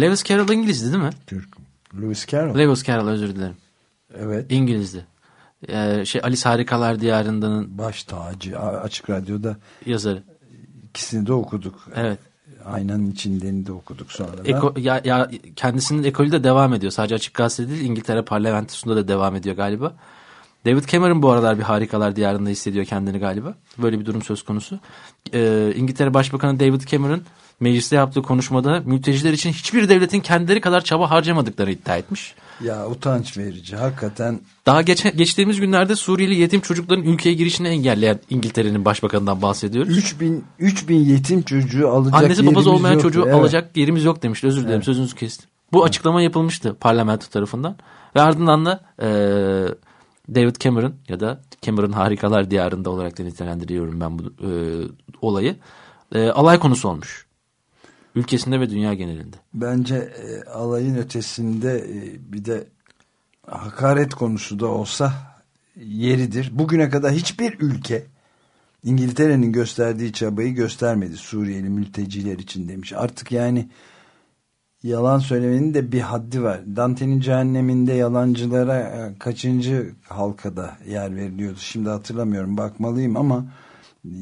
Lewis Carroll İngilizdi değil mi? Türk. Lewis Carroll. Lewis Carroll özür dilerim. Evet. İngilizdi. Ee, şey Alice Harikalar Diyarında'nın Baş tacı açık radyoda yazarı. ikisini de okuduk. Evet. Aynanın içindeni de okuduk sonra. Eko, ya, ya kendisinin ekolü de devam ediyor. Sadece açık gazete değil İngiltere parlamentosunda da devam ediyor galiba. David Cameron bu aralar bir harikalar diyarında hissediyor kendini galiba. Böyle bir durum söz konusu. Ee, İngiltere Başbakanı David Cameron mecliste yaptığı konuşmada mülteciler için hiçbir devletin kendileri kadar çaba harcamadıklarını iddia etmiş. Ya utanç verici. Hakikaten Daha geç, geçtiğimiz günlerde Suriyeli yetim çocukların ülkeye girişini engelleyen İngiltere'nin başbakanından bahsediyoruz. 3000 3000 yetim çocuğu alacak Annesi babası olmayan yok. çocuğu Evet. alacak yerimiz yok demişti. Özür dilerim sözünüzü kestim. Bu açıklama yapılmıştı parlamento tarafından. Ve ardından da e, David Cameron ya da Cameron Harikalar Diyarında olarak da nitelendiriyorum ben bu e, olayı. E, alay konusu olmuş. Ülkesinde ve dünya genelinde. Bence e, alayın ötesinde e, bir de hakaret konusu da olsa yeridir. Bugüne kadar hiçbir ülke İngiltere'nin gösterdiği çabayı göstermedi Suriyeli mülteciler için demiş. Artık yani yalan söylemenin de bir haddi var. Dante'nin cehenneminde yalancılara e, kaçıncı halkada yer veriliyordu? Şimdi hatırlamıyorum bakmalıyım ama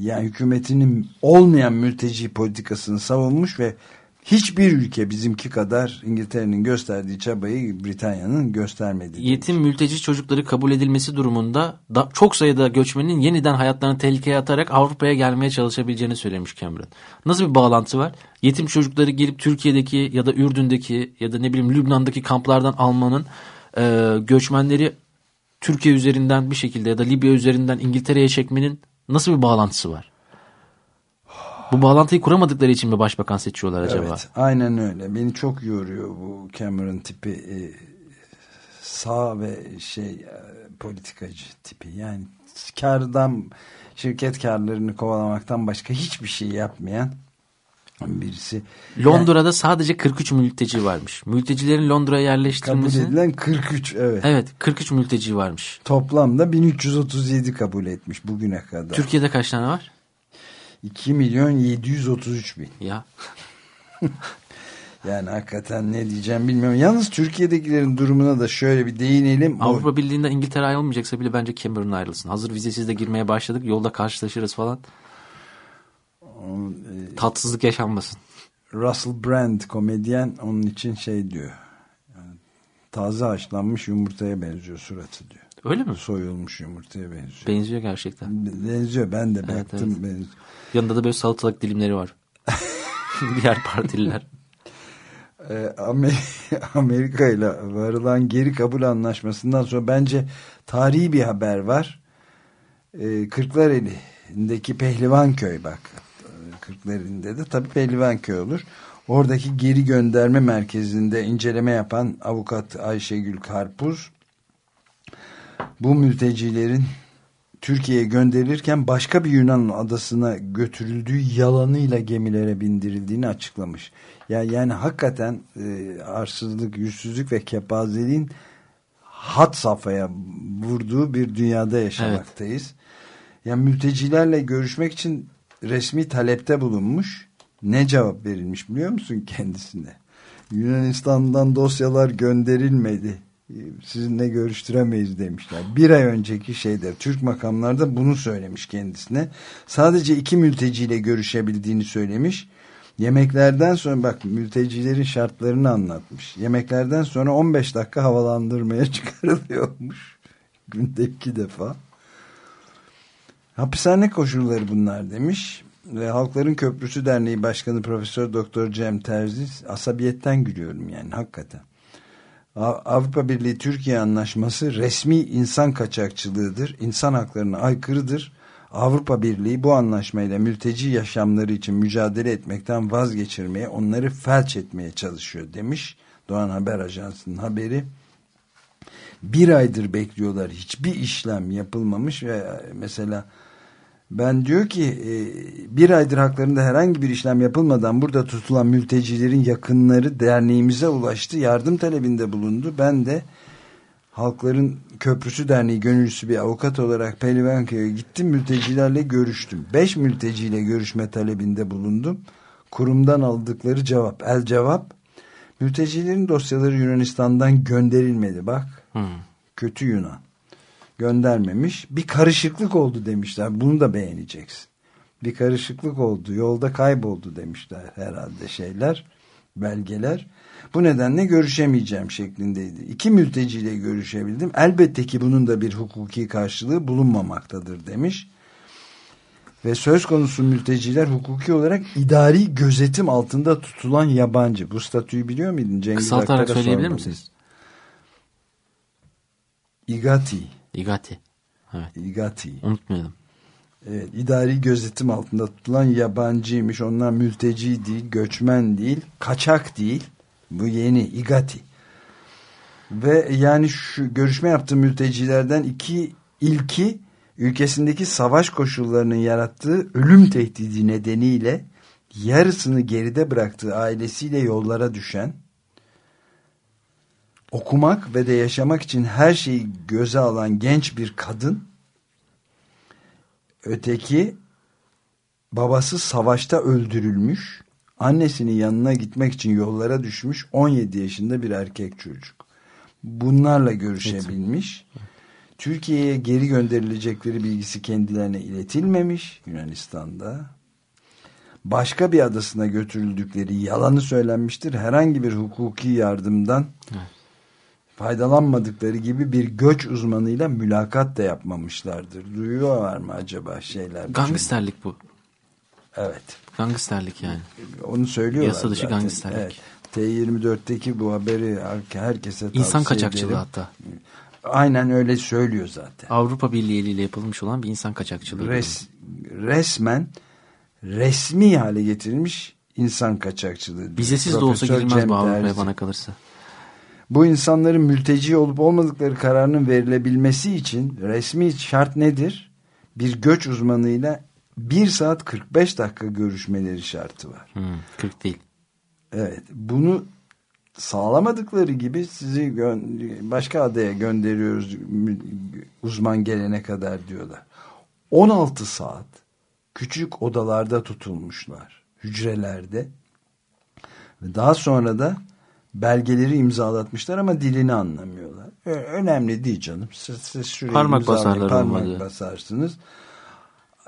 yani hükümetinin olmayan mülteci politikasını savunmuş ve hiçbir ülke bizimki kadar İngiltere'nin gösterdiği çabayı Britanya'nın göstermedi. Yetim mülteci çocukları kabul edilmesi durumunda da, çok sayıda göçmenin yeniden hayatlarını tehlikeye atarak Avrupa'ya gelmeye çalışabileceğini söylemiş Cameron. Nasıl bir bağlantı var? Yetim çocukları gelip Türkiye'deki ya da Ürdün'deki ya da ne bileyim Lübnan'daki kamplardan almanın e, göçmenleri Türkiye üzerinden bir şekilde ya da Libya üzerinden İngiltere'ye çekmenin nasıl bir bağlantısı var? Bu bağlantıyı kuramadıkları için mi başbakan seçiyorlar acaba? Evet, aynen öyle. Beni çok yoruyor bu Cameron tipi e, sağ ve şey e, politikacı tipi. Yani kardan şirket karlarını kovalamaktan başka hiçbir şey yapmayan birisi. Londra'da sadece 43 mülteci varmış. Mültecilerin Londra'ya Kabul yerleştirilmesi... edilen 43 evet. Evet 43 mülteci varmış. Toplamda 1337 kabul etmiş bugüne kadar. Türkiye'de kaç tane var? 2 milyon 733 bin. Ya Yani hakikaten ne diyeceğim bilmiyorum. Yalnız Türkiye'dekilerin durumuna da şöyle bir değinelim. O- Avrupa Birliği'nden İngiltere ayrılmayacaksa bile bence Cameron ayrılsın. Hazır vizesiz de girmeye başladık. Yolda karşılaşırız falan. Tatsızlık yaşanmasın. Russell Brand komedyen onun için şey diyor. Yani, taze haşlanmış yumurtaya benziyor suratı diyor. Öyle mi? Soyulmuş yumurtaya benziyor. Benziyor gerçekten. benziyor ben de Evet, baktım. evet. benziyor. Yanında da böyle salatalık dilimleri var. Diğer partililer. Amer- Amerika ile varılan geri kabul anlaşmasından sonra bence tarihi bir haber var. Ee, Kırklareli'ndeki Pehlivanköy bak. Ee, Kırklareli'nde de tabii Pehlivanköy olur. Oradaki geri gönderme merkezinde inceleme yapan avukat Ayşegül Karpuz bu mültecilerin Türkiye'ye gönderilirken başka bir Yunan adasına götürüldüğü yalanıyla gemilere bindirildiğini açıklamış. Ya yani hakikaten e, arsızlık, yüzsüzlük ve kepazeliğin hat safhaya vurduğu bir dünyada yaşamaktayız. Yani mültecilerle görüşmek için resmi talepte bulunmuş. Ne cevap verilmiş biliyor musun kendisine? Yunanistan'dan dosyalar gönderilmedi. Sizinle görüştüremeyiz demişler. Bir ay önceki şeyde Türk makamlarda bunu söylemiş kendisine. Sadece iki mülteciyle görüşebildiğini söylemiş. Yemeklerden sonra bak mültecilerin şartlarını anlatmış. Yemeklerden sonra 15 dakika havalandırmaya çıkarılıyormuş. Günde iki defa. Hapishane koşulları bunlar demiş. Ve Halkların Köprüsü Derneği Başkanı Profesör Doktor Cem Terzi asabiyetten gülüyorum yani hakikaten. Av- Avrupa Birliği Türkiye Anlaşması resmi insan kaçakçılığıdır. İnsan haklarına aykırıdır. Avrupa Birliği bu anlaşmayla mülteci yaşamları için mücadele etmekten vazgeçirmeye, onları felç etmeye çalışıyor demiş. Doğan Haber Ajansı'nın haberi. Bir aydır bekliyorlar. Hiçbir işlem yapılmamış ve mesela ben diyor ki e, bir aydır haklarında herhangi bir işlem yapılmadan burada tutulan mültecilerin yakınları derneğimize ulaştı. Yardım talebinde bulundu. Ben de Halkların Köprüsü Derneği gönüllüsü bir avukat olarak Pelivanköy'e gittim. Mültecilerle görüştüm. Beş mülteciyle görüşme talebinde bulundum. Kurumdan aldıkları cevap, el cevap. Mültecilerin dosyaları Yunanistan'dan gönderilmedi bak. Hmm. Kötü Yunan. Göndermemiş. Bir karışıklık oldu demişler. Bunu da beğeneceksin. Bir karışıklık oldu. Yolda kayboldu demişler herhalde şeyler. Belgeler. Bu nedenle görüşemeyeceğim şeklindeydi. İki mülteciyle görüşebildim. Elbette ki bunun da bir hukuki karşılığı bulunmamaktadır demiş. Ve söz konusu mülteciler hukuki olarak idari gözetim altında tutulan yabancı. Bu statüyü biliyor muydun? Cengiz Kısaltarak söyleyebilir misiniz? İgati. İgati. Evet. İgati. Unutmayalım. Evet, idari gözetim altında tutulan yabancıymış. Onlar mülteci değil, göçmen değil, kaçak değil. Bu yeni İgati. Ve yani şu görüşme yaptığı mültecilerden iki ilki ülkesindeki savaş koşullarının yarattığı ölüm tehdidi nedeniyle yarısını geride bıraktığı ailesiyle yollara düşen okumak ve de yaşamak için her şeyi göze alan genç bir kadın öteki babası savaşta öldürülmüş annesinin yanına gitmek için yollara düşmüş 17 yaşında bir erkek çocuk. Bunlarla görüşebilmiş. Türkiye'ye geri gönderilecekleri bilgisi kendilerine iletilmemiş Yunanistan'da. Başka bir adasına götürüldükleri yalanı söylenmiştir. Herhangi bir hukuki yardımdan Evet. Faydalanmadıkları gibi bir göç uzmanıyla mülakat da yapmamışlardır. Duyuyorlar mı acaba şeyler? Gangsterlik bu. Evet. Gangsterlik yani. Onu söylüyorlar Yasa dışı zaten. gangsterlik. Evet. T24'teki bu haberi herkese tavsiye İnsan kaçakçılığı ederim. hatta. Aynen öyle söylüyor zaten. Avrupa Birliği eliyle yapılmış olan bir insan kaçakçılığı. Res, resmen resmi hale getirilmiş insan kaçakçılığı. Vizesiz de olsa girilmez bu Avrupa'ya bana kalırsa. Bu insanların mülteci olup olmadıkları kararının verilebilmesi için resmi şart nedir? Bir göç uzmanıyla 1 saat 45 dakika görüşmeleri şartı var. Hmm, 40 değil. Evet. Bunu sağlamadıkları gibi sizi başka adaya gönderiyoruz uzman gelene kadar diyorlar. 16 saat küçük odalarda tutulmuşlar. Hücrelerde. Ve daha sonra da belgeleri imzalatmışlar ama dilini anlamıyorlar. Ö- Önemli değil canım. Siz, siz şuraya Parmak basarlar parmak olmadı. basarsınız.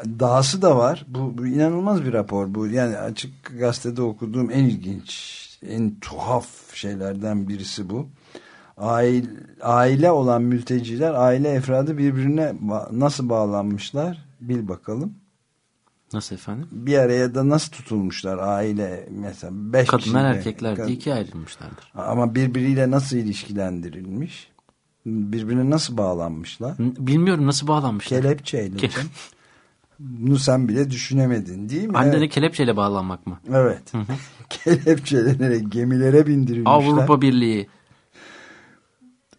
Dahası da var. Bu, bu inanılmaz bir rapor. Bu yani açık gazetede okuduğum en ilginç, en tuhaf şeylerden birisi bu. Aile, aile olan mülteciler, aile efradı birbirine nasıl bağlanmışlar? Bil bakalım. Nasıl efendim? Bir araya da nasıl tutulmuşlar aile mesela beş Kadınlar kişiyle- erkekler kad- diye ikiye ayrılmışlardır. Ama birbiriyle nasıl ilişkilendirilmiş? Birbirine nasıl bağlanmışlar? Bilmiyorum nasıl bağlanmışlar. Kelepçeyle. Ke-. Bunu sen bile düşünemedin değil mi? Annene Evet. kelepçeyle bağlanmak mı? Evet. Kelepçelenerek gemilere bindirilmişler. Avrupa Birliği.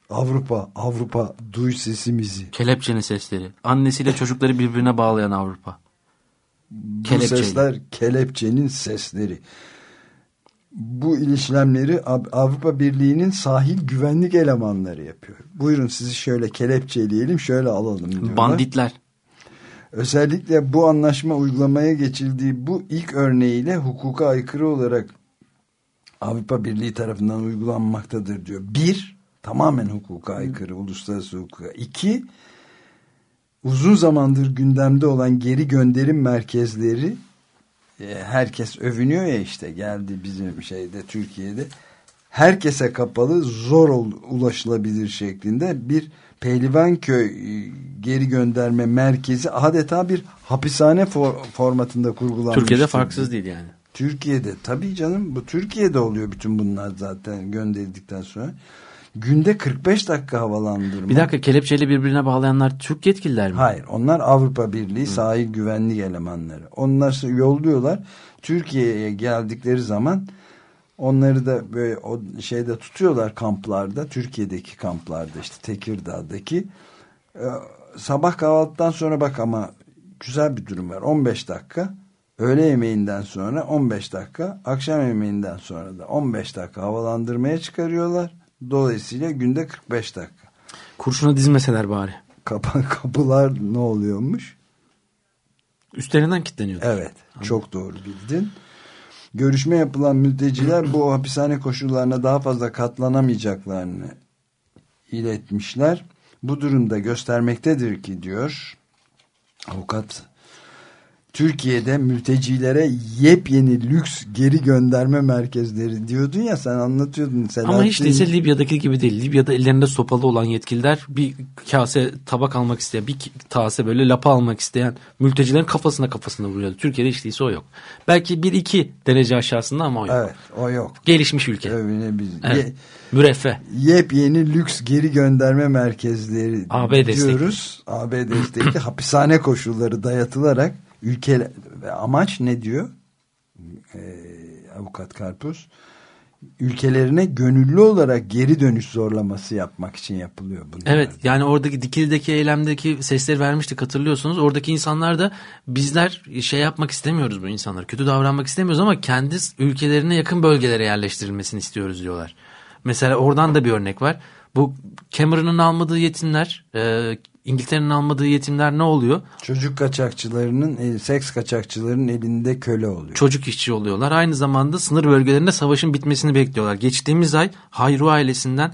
Avrupa, Avrupa duy sesimizi. Kelepçenin sesleri. Annesiyle çocukları birbirine bağlayan Avrupa. Bu sesler kelepçenin sesleri. Bu işlemleri Av- Avrupa Birliği'nin sahil güvenlik elemanları yapıyor. Buyurun sizi şöyle kelepçeleyelim, şöyle alalım diyorlar. Banditler. Özellikle bu anlaşma uygulamaya geçildiği bu ilk örneğiyle hukuka aykırı olarak Avrupa Birliği tarafından uygulanmaktadır diyor. Bir, tamamen hukuka aykırı, uluslararası hukuka. İki, uzun zamandır gündemde olan geri gönderim merkezleri e, herkes övünüyor ya işte geldi bizim şeyde Türkiye'de herkese kapalı zor ulaşılabilir şeklinde bir Pehlivanköy e, geri gönderme merkezi adeta bir hapishane for- formatında kurgulanmış. Türkiye'de farksız değil yani. Türkiye'de tabii canım bu Türkiye'de oluyor bütün bunlar zaten gönderildikten sonra. Günde 45 dakika havalandırma. Bir dakika kelepçeyle birbirine bağlayanlar Türk yetkililer mi? Hayır onlar Avrupa Birliği sahil güvenlik elemanları. Onlar yolluyorlar. Türkiye'ye geldikleri zaman onları da böyle o şeyde tutuyorlar kamplarda. Türkiye'deki kamplarda işte Tekirdağ'daki. Ee, sabah kahvaltıdan sonra bak ama güzel bir durum var. 15 dakika. Öğle yemeğinden sonra 15 dakika. Akşam yemeğinden sonra da 15 dakika havalandırmaya çıkarıyorlar. Dolayısıyla günde 45 dakika. Kurşuna dizmeseler bari. Kapa kapılar ne oluyormuş? Üstlerinden kilitleniyor. Evet. Çok doğru bildin. Görüşme yapılan mülteciler bu hapishane koşullarına daha fazla katlanamayacaklarını iletmişler. Bu durumda göstermektedir ki diyor avukat Türkiye'de mültecilere yepyeni lüks geri gönderme merkezleri diyordun ya sen anlatıyordun. Selahattin. Ama hiç değilse Libya'daki gibi değil. Libya'da ellerinde sopalı olan yetkililer bir kase tabak almak isteyen, bir kase böyle lapa almak isteyen mültecilerin kafasına kafasına vuruyordu. Türkiye'de hiç değilse o yok. Belki bir iki derece aşağısında ama o yok. Evet o yok. Gelişmiş ülke. Öyle biz, Evet. ye- Müreffeh. yepyeni lüks geri gönderme merkezleri AB diyoruz. AB destekli hapishane koşulları dayatılarak ülke amaç ne diyor? Ee, avukat Karpuz ülkelerine gönüllü olarak geri dönüş zorlaması yapmak için yapılıyor bunlar. Evet yani oradaki Dikili'deki eylemdeki sesleri vermiştik hatırlıyorsunuz. Oradaki insanlar da bizler şey yapmak istemiyoruz bu insanlar. Kötü davranmak istemiyoruz ama kendi ülkelerine yakın bölgelere yerleştirilmesini istiyoruz diyorlar. Mesela oradan da bir örnek var. Bu Cameron'ın almadığı yetimler, e, İngiltere'nin almadığı yetimler ne oluyor? Çocuk kaçakçılarının, el- seks kaçakçılarının elinde köle oluyor. Çocuk işçi oluyorlar. Aynı zamanda sınır bölgelerinde savaşın bitmesini bekliyorlar. Geçtiğimiz ay Hayru ailesinden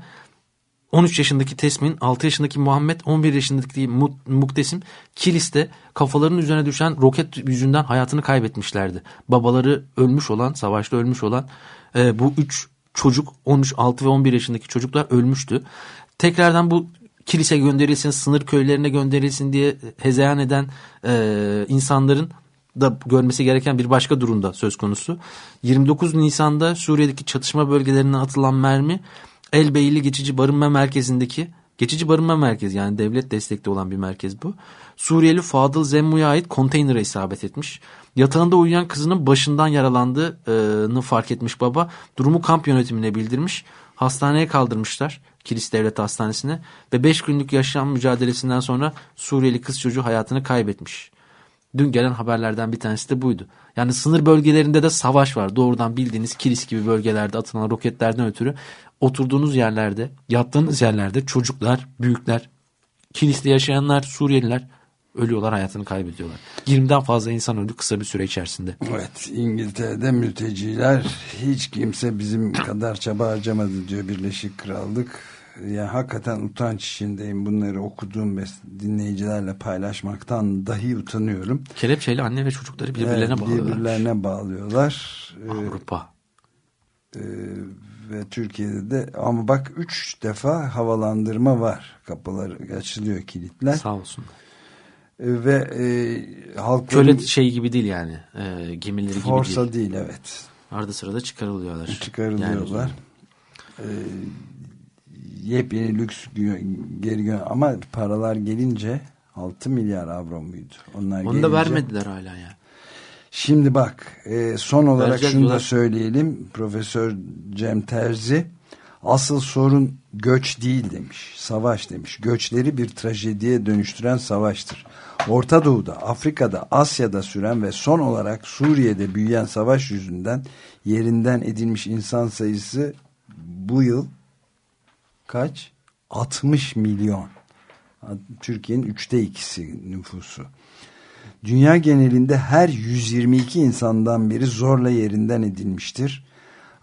13 yaşındaki Tesmin, 6 yaşındaki Muhammed, 11 yaşındaki Mu- Muktesim Kilis'te kafalarının üzerine düşen roket yüzünden hayatını kaybetmişlerdi. Babaları ölmüş olan, savaşta ölmüş olan e, bu 3 çocuk 13, 6 ve 11 yaşındaki çocuklar ölmüştü. Tekrardan bu kilise gönderilsin, sınır köylerine gönderilsin diye hezeyan eden e, insanların da görmesi gereken bir başka durumda söz konusu. 29 Nisan'da Suriye'deki çatışma bölgelerine atılan mermi Elbeyli Geçici Barınma Merkezi'ndeki geçici barınma merkezi yani devlet destekli olan bir merkez bu. Suriyeli Fadıl Zemmu'ya ait konteynere isabet etmiş. Yatağında uyuyan kızının başından yaralandığını fark etmiş baba. Durumu kamp yönetimine bildirmiş. Hastaneye kaldırmışlar. Kilis Devlet Hastanesi'ne ve 5 günlük yaşam mücadelesinden sonra Suriyeli kız çocuğu hayatını kaybetmiş. Dün gelen haberlerden bir tanesi de buydu. Yani sınır bölgelerinde de savaş var. Doğrudan bildiğiniz kilis gibi bölgelerde atılan roketlerden ötürü oturduğunuz yerlerde, yattığınız yerlerde çocuklar, büyükler, kiliste yaşayanlar, Suriyeliler ölüyorlar, hayatını kaybediyorlar. 20'den fazla insan öldü kısa bir süre içerisinde. Evet İngiltere'de mülteciler hiç kimse bizim kadar çaba harcamadı diyor Birleşik Krallık. Ya hakikaten utanç içindeyim bunları okuduğum ve dinleyicilerle paylaşmaktan dahi utanıyorum. Kelepçeyle anne ve çocukları birbirlerine Evet, bağlıyorlar. Birbirlerine bağlıyorlar. Ee, Avrupa. e, ve Türkiye'de de ama bak üç defa havalandırma var. Kapıları açılıyor kilitler. Sağ olsun. E, ve e, halkların Köle şey gibi değil yani. E, gemileri gibi forsa değil. değil evet. Arada sırada çıkarılıyorlar. çıkarılıyorlar. Ee, yepyeni lüks geri gö- ama paralar gelince 6 milyar avro muydu? Onlar Yani onu gelince, da vermediler hala ya. Şimdi bak e, son olarak Vereceğiz şunu da söyleyelim. Profesör Cem Terzi asıl sorun göç değil demiş. Savaş demiş. Göçleri bir trajediye dönüştüren savaştır. Orta Doğu'da, Afrika'da, Asya'da süren ve son olarak Suriye'de büyüyen savaş yüzünden yerinden edilmiş insan sayısı bu yıl kaç? 60 milyon. Türkiye'nin üçte ikisi nüfusu. Dünya genelinde her 122 insandan biri zorla yerinden edilmiştir.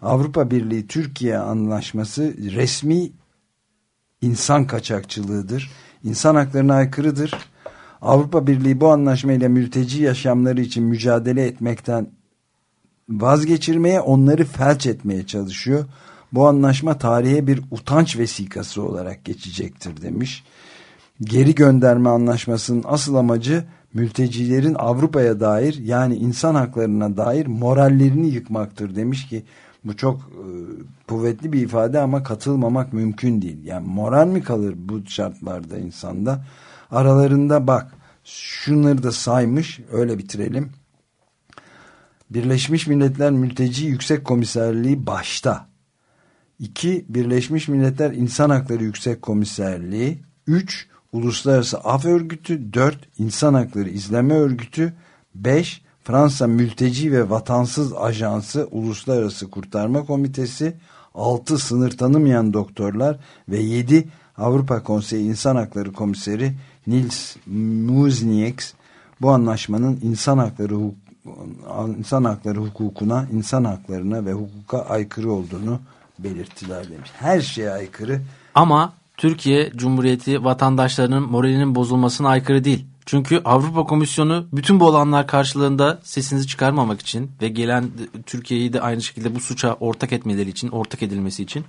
Avrupa Birliği Türkiye Anlaşması resmi insan kaçakçılığıdır. İnsan haklarına aykırıdır. Avrupa Birliği bu anlaşmayla mülteci yaşamları için mücadele etmekten vazgeçirmeye, onları felç etmeye çalışıyor. Bu anlaşma tarihe bir utanç vesikası olarak geçecektir demiş. Geri gönderme anlaşmasının asıl amacı mültecilerin Avrupa'ya dair yani insan haklarına dair morallerini yıkmaktır demiş ki bu çok e, kuvvetli bir ifade ama katılmamak mümkün değil. Yani moral mi kalır bu şartlarda insanda? Aralarında bak şunları da saymış öyle bitirelim. Birleşmiş Milletler Mülteci Yüksek Komiserliği başta. 2. Birleşmiş Milletler İnsan Hakları Yüksek Komiserliği. 3. Uluslararası Af Örgütü. 4. İnsan Hakları İzleme Örgütü. 5. Fransa Mülteci ve Vatansız Ajansı Uluslararası Kurtarma Komitesi. 6. Sınır tanımayan doktorlar. Ve 7. Avrupa Konseyi İnsan Hakları Komiseri Nils Muznieks bu anlaşmanın insan hakları insan hakları hukukuna, insan haklarına ve hukuka aykırı olduğunu belirttiler demiş. Her şeye aykırı. Ama Türkiye Cumhuriyeti vatandaşlarının moralinin bozulmasına aykırı değil. Çünkü Avrupa Komisyonu bütün bu olanlar karşılığında sesinizi çıkarmamak için ve gelen Türkiye'yi de aynı şekilde bu suça ortak etmeleri için, ortak edilmesi için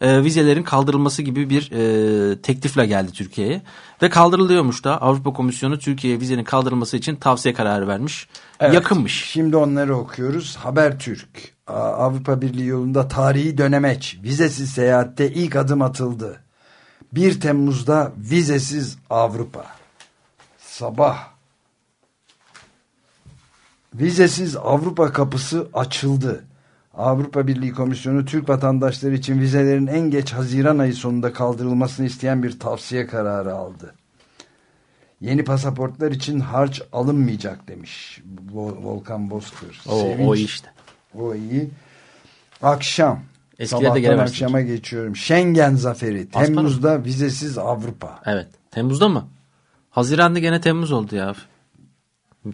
e, vizelerin kaldırılması gibi bir e, teklifle geldi Türkiye'ye. Ve kaldırılıyormuş da Avrupa Komisyonu Türkiye'ye vizenin kaldırılması için tavsiye kararı vermiş. Evet, Yakınmış. Şimdi onları okuyoruz. Habertürk. Avrupa Birliği yolunda tarihi dönemeç. Vizesiz seyahatte ilk adım atıldı. 1 Temmuz'da vizesiz Avrupa. Sabah. Vizesiz Avrupa kapısı açıldı. Avrupa Birliği Komisyonu Türk vatandaşları için vizelerin en geç Haziran ayı sonunda kaldırılmasını isteyen bir tavsiye kararı aldı. Yeni pasaportlar için harç alınmayacak demiş Volkan Bozkır. O, o işte. O iyi. Akşam. Eskilerde Sabahtan akşama geçiyorum. Schengen zaferi. Aspara. Temmuz'da vizesiz Avrupa. Evet. Temmuz'da mı? Haziran'da gene Temmuz oldu ya.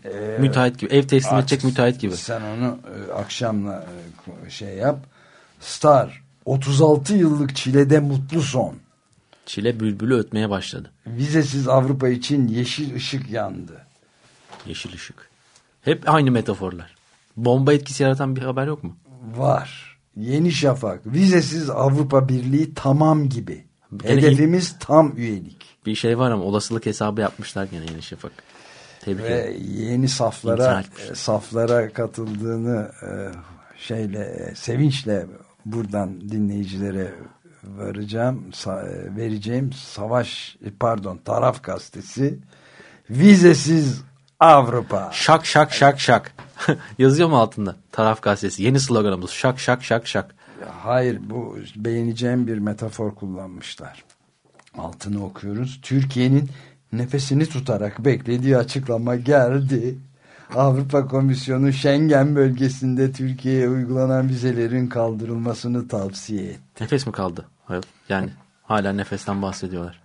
Ee, müteahhit gibi. Ev teslim edecek müteahhit gibi. Sen onu e, akşamla e, şey yap. Star 36 yıllık çilede mutlu son. Çile bülbülü ötmeye başladı. Vizesiz Avrupa için yeşil ışık yandı. Yeşil ışık. Hep aynı metaforlar. Bomba etkisi yaratan bir haber yok mu? Var. Yeni Şafak. Vizesiz Avrupa Birliği tamam gibi. Hedefimiz tam üyelik. Bir şey var ama olasılık hesabı yapmışlar gene Yeni Şafak. Tebrik Ve yeni saflara e, saflara katıldığını e, şeyle e, sevinçle buradan dinleyicilere varacağım vereceğim savaş pardon taraf gazetesi vizesiz Avrupa. Şak şak şak şak. Yazıyor mu altında? Taraf gazetesi. Yeni sloganımız. Şak şak şak şak. Hayır bu beğeneceğim bir metafor kullanmışlar. Altını okuyoruz. Türkiye'nin nefesini tutarak beklediği açıklama geldi. Avrupa Komisyonu Schengen bölgesinde Türkiye'ye uygulanan vizelerin kaldırılmasını tavsiye etti. Nefes mi kaldı? Yani hala nefesten bahsediyorlar.